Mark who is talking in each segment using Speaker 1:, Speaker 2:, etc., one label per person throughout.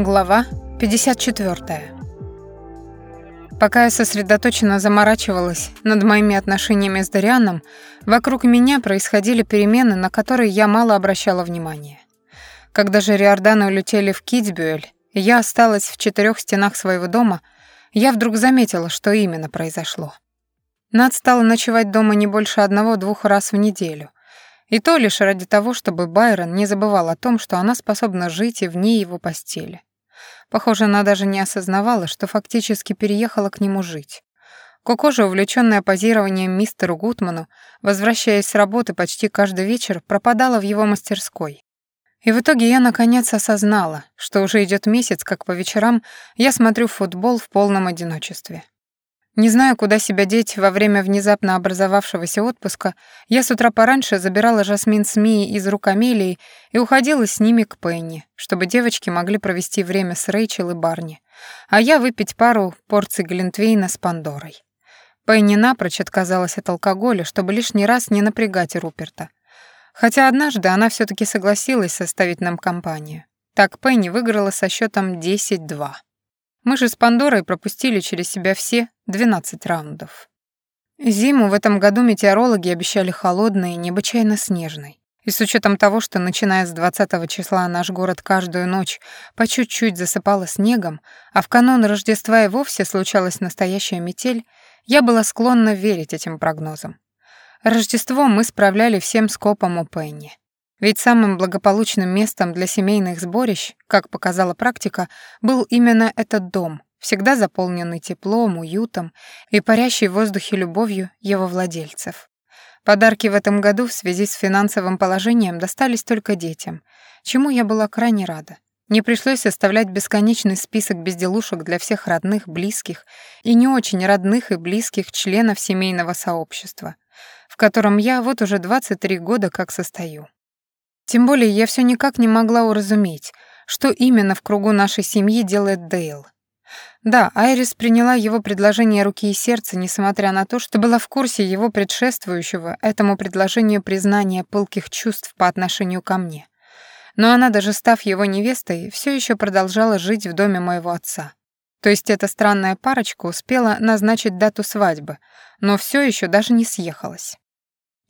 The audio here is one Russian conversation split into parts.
Speaker 1: Глава 54. Пока я сосредоточенно заморачивалась над моими отношениями с Дарианом, вокруг меня происходили перемены, на которые я мало обращала внимания. Когда же Риорданы улетели в Китсбюэль, и я осталась в четырех стенах своего дома, я вдруг заметила, что именно произошло. Над стала ночевать дома не больше одного-двух раз в неделю, и то лишь ради того, чтобы Байрон не забывал о том, что она способна жить и вне его постели. Похоже, она даже не осознавала, что фактически переехала к нему жить. Коко же, увлечённая позированием мистеру Гутману, возвращаясь с работы почти каждый вечер, пропадала в его мастерской. И в итоге я наконец осознала, что уже идет месяц, как по вечерам я смотрю футбол в полном одиночестве. Не зная, куда себя деть во время внезапно образовавшегося отпуска, я с утра пораньше забирала Жасмин с Мией из рук Амелии и уходила с ними к Пенни, чтобы девочки могли провести время с Рэйчел и Барни, а я выпить пару порций Глинтвейна с Пандорой. Пенни напрочь отказалась от алкоголя, чтобы лишний раз не напрягать Руперта. Хотя однажды она все таки согласилась составить нам компанию. Так Пенни выиграла со счетом 10-2. Мы же с Пандорой пропустили через себя все 12 раундов. Зиму в этом году метеорологи обещали холодной и необычайно снежной. И с учетом того, что начиная с 20 числа наш город каждую ночь по чуть-чуть засыпало снегом, а в канун Рождества и вовсе случалась настоящая метель, я была склонна верить этим прогнозам. Рождество мы справляли всем скопом у Пенни. Ведь самым благополучным местом для семейных сборищ, как показала практика, был именно этот дом, всегда заполненный теплом, уютом и парящий в воздухе любовью его владельцев. Подарки в этом году в связи с финансовым положением достались только детям, чему я была крайне рада. Не пришлось составлять бесконечный список безделушек для всех родных, близких и не очень родных и близких членов семейного сообщества, в котором я вот уже 23 года как состою. Тем более я все никак не могла уразуметь, что именно в кругу нашей семьи делает Дейл. Да, Айрис приняла его предложение руки и сердца, несмотря на то, что была в курсе его предшествующего этому предложению признания пылких чувств по отношению ко мне. Но она, даже став его невестой, все еще продолжала жить в доме моего отца. То есть эта странная парочка успела назначить дату свадьбы, но все еще даже не съехалась.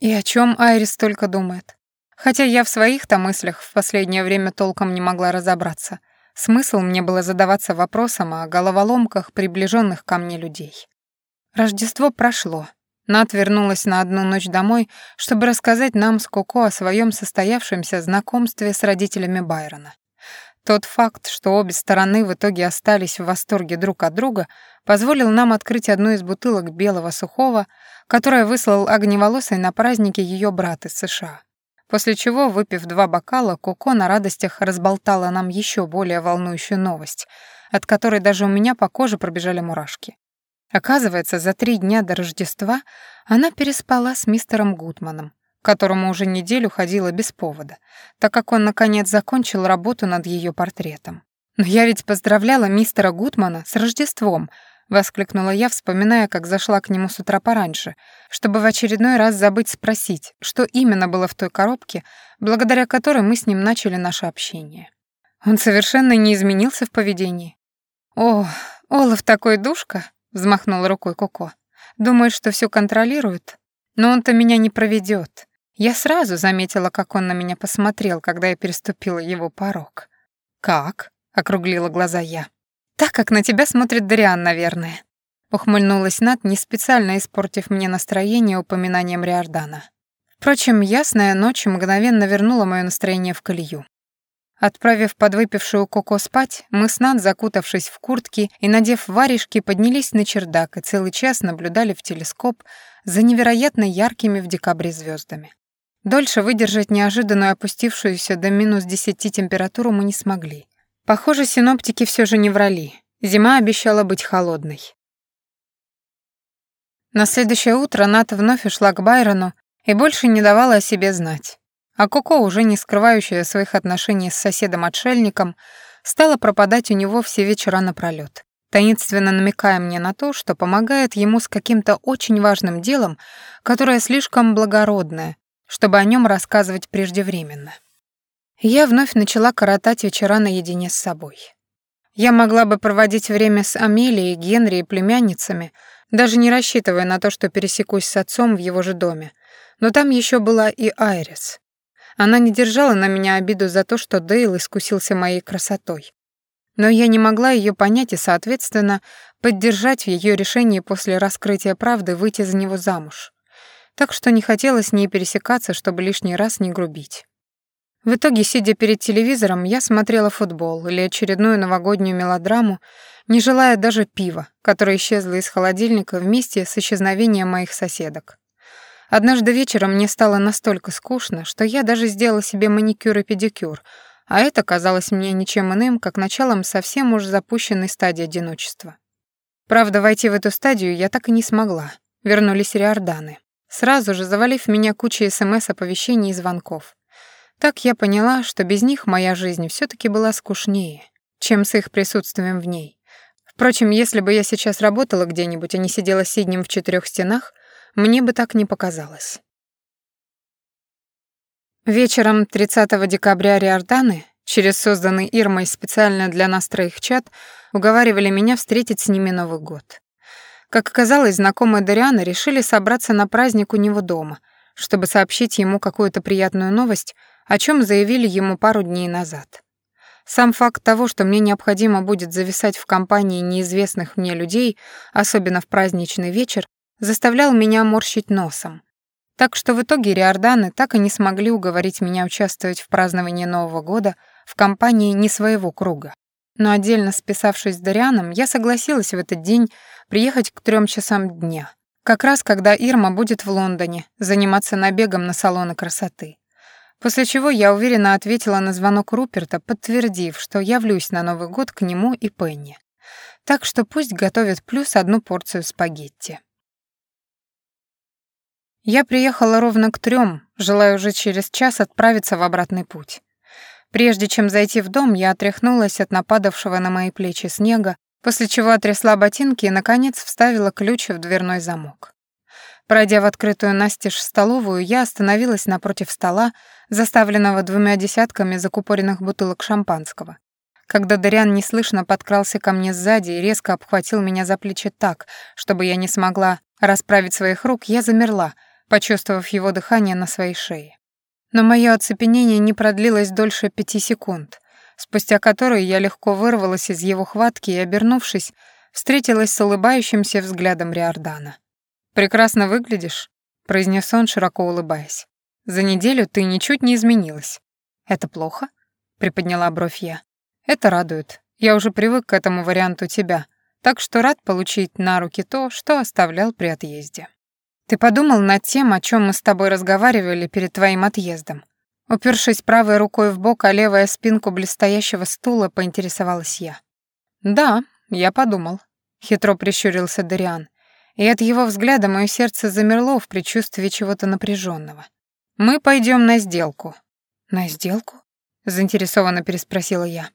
Speaker 1: И о чем Айрис только думает? Хотя я в своих-то мыслях в последнее время толком не могла разобраться. Смысл мне было задаваться вопросом о головоломках приближенных ко мне людей. Рождество прошло. Нат вернулась на одну ночь домой, чтобы рассказать нам с Коко о своем состоявшемся знакомстве с родителями Байрона. Тот факт, что обе стороны в итоге остались в восторге друг от друга, позволил нам открыть одну из бутылок белого сухого, которое выслал огневолосой на празднике ее брат из США. После чего, выпив два бокала, Коко на радостях разболтала нам еще более волнующую новость, от которой даже у меня по коже пробежали мурашки. Оказывается, за три дня до Рождества она переспала с мистером Гутманом, которому уже неделю ходила без повода, так как он, наконец, закончил работу над ее портретом. Но я ведь поздравляла мистера Гутмана с Рождеством, Воскликнула я, вспоминая, как зашла к нему с утра пораньше, чтобы в очередной раз забыть спросить, что именно было в той коробке, благодаря которой мы с ним начали наше общение. Он совершенно не изменился в поведении. «О, Олаф такой душка!» — взмахнула рукой Коко. «Думает, что все контролирует. Но он-то меня не проведет. Я сразу заметила, как он на меня посмотрел, когда я переступила его порог». «Как?» — округлила глаза я. «Так, как на тебя смотрит Дариан, наверное», — ухмыльнулась Нат, не специально испортив мне настроение упоминанием Риордана. Впрочем, ясная ночь мгновенно вернула моё настроение в колею. Отправив подвыпившую Коко спать, мы с Над, закутавшись в куртки и надев варежки, поднялись на чердак и целый час наблюдали в телескоп за невероятно яркими в декабре звездами. Дольше выдержать неожиданную опустившуюся до минус десяти температуру мы не смогли. Похоже, синоптики все же не врали. Зима обещала быть холодной. На следующее утро Ната вновь ушла к Байрону и больше не давала о себе знать. А Коко, уже не скрывающая своих отношений с соседом-отшельником, стала пропадать у него все вечера напролёт, таинственно намекая мне на то, что помогает ему с каким-то очень важным делом, которое слишком благородное, чтобы о нем рассказывать преждевременно. Я вновь начала коротать вечера наедине с собой. Я могла бы проводить время с Амелией, Генри и племянницами, даже не рассчитывая на то, что пересекусь с отцом в его же доме. Но там еще была и Айрис. Она не держала на меня обиду за то, что Дейл искусился моей красотой. Но я не могла ее понять и, соответственно, поддержать в ее решении после раскрытия правды выйти за него замуж. Так что не хотела с ней пересекаться, чтобы лишний раз не грубить. В итоге, сидя перед телевизором, я смотрела футбол или очередную новогоднюю мелодраму, не желая даже пива, которое исчезло из холодильника вместе с исчезновением моих соседок. Однажды вечером мне стало настолько скучно, что я даже сделала себе маникюр и педикюр, а это казалось мне ничем иным, как началом совсем уж запущенной стадии одиночества. Правда, войти в эту стадию я так и не смогла. Вернулись Риорданы. Сразу же завалив меня кучей СМС-оповещений и звонков. Так я поняла, что без них моя жизнь все таки была скучнее, чем с их присутствием в ней. Впрочем, если бы я сейчас работала где-нибудь, а не сидела сиднем в четырех стенах, мне бы так не показалось. Вечером 30 декабря Риорданы, через созданный Ирмой специально для нас троих чат, уговаривали меня встретить с ними Новый год. Как оказалось, знакомые Дарианы решили собраться на праздник у него дома, чтобы сообщить ему какую-то приятную новость, о чем заявили ему пару дней назад. Сам факт того, что мне необходимо будет зависать в компании неизвестных мне людей, особенно в праздничный вечер, заставлял меня морщить носом. Так что в итоге Риорданы так и не смогли уговорить меня участвовать в праздновании Нового года в компании не своего круга. Но отдельно списавшись с Дарианом, я согласилась в этот день приехать к трем часам дня, как раз когда Ирма будет в Лондоне заниматься набегом на салоны красоты. После чего я уверенно ответила на звонок Руперта, подтвердив, что явлюсь на Новый год к нему и Пенни. Так что пусть готовят плюс одну порцию спагетти. Я приехала ровно к трем, желая уже через час отправиться в обратный путь. Прежде чем зайти в дом, я отряхнулась от нападавшего на мои плечи снега, после чего отрясла ботинки и, наконец, вставила ключ в дверной замок. Пройдя в открытую настежь столовую, я остановилась напротив стола, заставленного двумя десятками закупоренных бутылок шампанского. Когда Дариан неслышно подкрался ко мне сзади и резко обхватил меня за плечи так, чтобы я не смогла расправить своих рук, я замерла, почувствовав его дыхание на своей шее. Но мое оцепенение не продлилось дольше пяти секунд, спустя которые я легко вырвалась из его хватки и, обернувшись, встретилась с улыбающимся взглядом Риордана. «Прекрасно выглядишь», — произнес он, широко улыбаясь. «За неделю ты ничуть не изменилась». «Это плохо?» — приподняла бровь я. «Это радует. Я уже привык к этому варианту тебя, так что рад получить на руки то, что оставлял при отъезде». «Ты подумал над тем, о чем мы с тобой разговаривали перед твоим отъездом?» Упершись правой рукой в бок, а левая спинку блестящего стула, поинтересовалась я. «Да, я подумал», — хитро прищурился Дариан и от его взгляда мое сердце замерло в предчувствии чего-то напряженного. «Мы пойдем на сделку». «На сделку?» — заинтересованно переспросила я.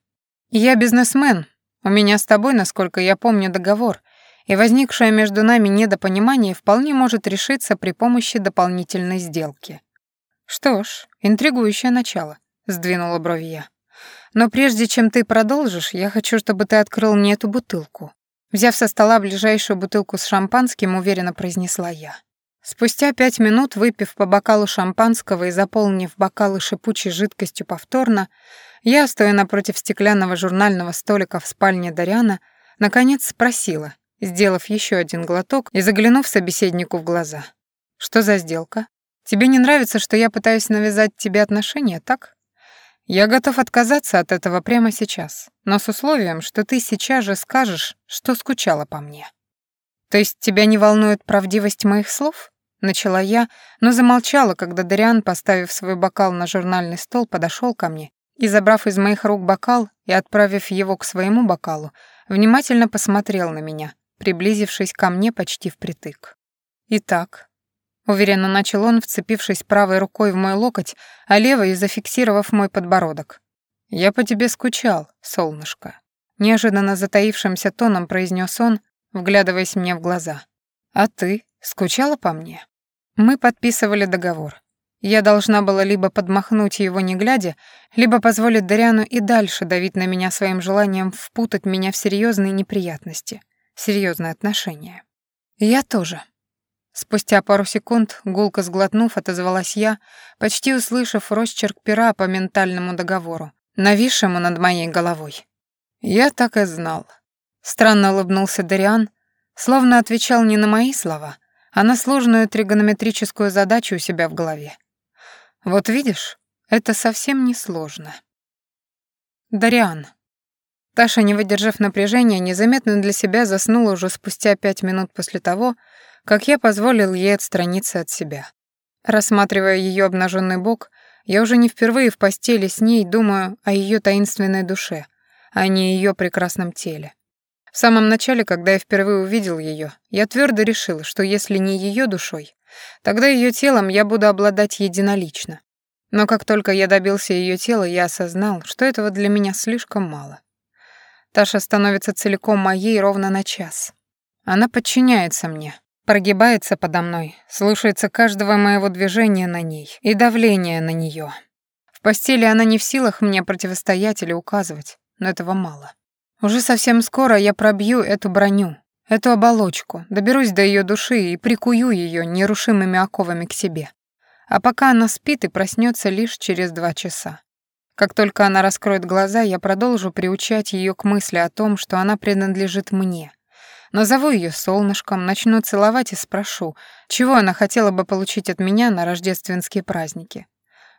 Speaker 1: «Я бизнесмен. У меня с тобой, насколько я помню, договор, и возникшее между нами недопонимание вполне может решиться при помощи дополнительной сделки». «Что ж, интригующее начало», — сдвинула брови я. «Но прежде чем ты продолжишь, я хочу, чтобы ты открыл мне эту бутылку. Взяв со стола ближайшую бутылку с шампанским, уверенно произнесла я. Спустя пять минут, выпив по бокалу шампанского и заполнив бокалы шипучей жидкостью повторно, я, стоя напротив стеклянного журнального столика в спальне Даряна, наконец спросила, сделав еще один глоток и заглянув собеседнику в глаза. «Что за сделка? Тебе не нравится, что я пытаюсь навязать тебе отношения, так?» Я готов отказаться от этого прямо сейчас, но с условием, что ты сейчас же скажешь, что скучала по мне. То есть тебя не волнует правдивость моих слов? Начала я, но замолчала, когда Дариан, поставив свой бокал на журнальный стол, подошел ко мне и, забрав из моих рук бокал и отправив его к своему бокалу, внимательно посмотрел на меня, приблизившись ко мне почти впритык. Итак, Уверенно начал он, вцепившись правой рукой в мой локоть, а левой зафиксировав мой подбородок. «Я по тебе скучал, солнышко», — неожиданно затаившимся тоном произнес он, вглядываясь мне в глаза. «А ты скучала по мне?» Мы подписывали договор. Я должна была либо подмахнуть его не глядя, либо позволить Дариану и дальше давить на меня своим желанием впутать меня в серьезные неприятности, серьезные отношения. Я тоже. Спустя пару секунд, гулко сглотнув, отозвалась я, почти услышав росчерк пера по ментальному договору, нависшему над моей головой. Я так и знал. Странно улыбнулся Дариан, словно отвечал не на мои слова, а на сложную тригонометрическую задачу у себя в голове. Вот видишь, это совсем не сложно. Дариан. Таша, не выдержав напряжения, незаметно для себя заснула уже спустя пять минут после того, как я позволил ей отстраниться от себя. Рассматривая ее обнаженный бок, я уже не впервые в постели с ней думаю о ее таинственной душе, а не ее прекрасном теле. В самом начале, когда я впервые увидел ее, я твердо решил, что если не ее душой, Тогда ее телом я буду обладать единолично. Но как только я добился ее тела, я осознал, что этого для меня слишком мало. Таша становится целиком моей ровно на час. Она подчиняется мне, прогибается подо мной, слушается каждого моего движения на ней и давления на нее. В постели она не в силах мне противостоять или указывать, но этого мало. Уже совсем скоро я пробью эту броню, эту оболочку, доберусь до ее души и прикую ее нерушимыми оковами к себе. А пока она спит и проснется лишь через два часа. Как только она раскроет глаза, я продолжу приучать ее к мысли о том, что она принадлежит мне. Назову ее солнышком, начну целовать и спрошу, чего она хотела бы получить от меня на рождественские праздники.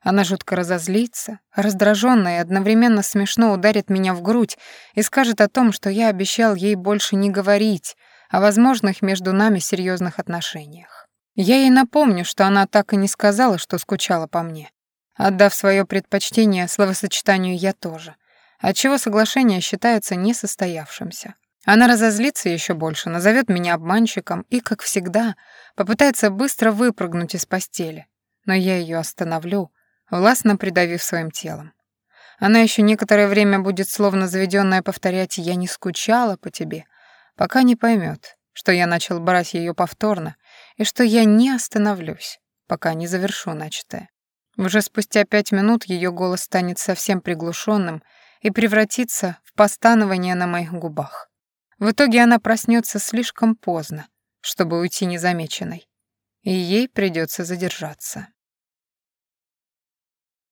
Speaker 1: Она жутко разозлится, раздражённая и одновременно смешно ударит меня в грудь и скажет о том, что я обещал ей больше не говорить о возможных между нами серьезных отношениях. Я ей напомню, что она так и не сказала, что скучала по мне, отдав свое предпочтение словосочетанию «я тоже», отчего соглашение считается несостоявшимся. Она разозлится еще больше, назовет меня обманщиком и, как всегда, попытается быстро выпрыгнуть из постели. Но я ее остановлю, властно придавив своим телом. Она еще некоторое время будет словно заведенная повторять «я не скучала по тебе», пока не поймет, что я начал брать ее повторно и что я не остановлюсь, пока не завершу начатое. Уже спустя пять минут ее голос станет совсем приглушенным и превратится в постанование на моих губах. В итоге она проснется слишком поздно, чтобы уйти незамеченной, и ей придется задержаться.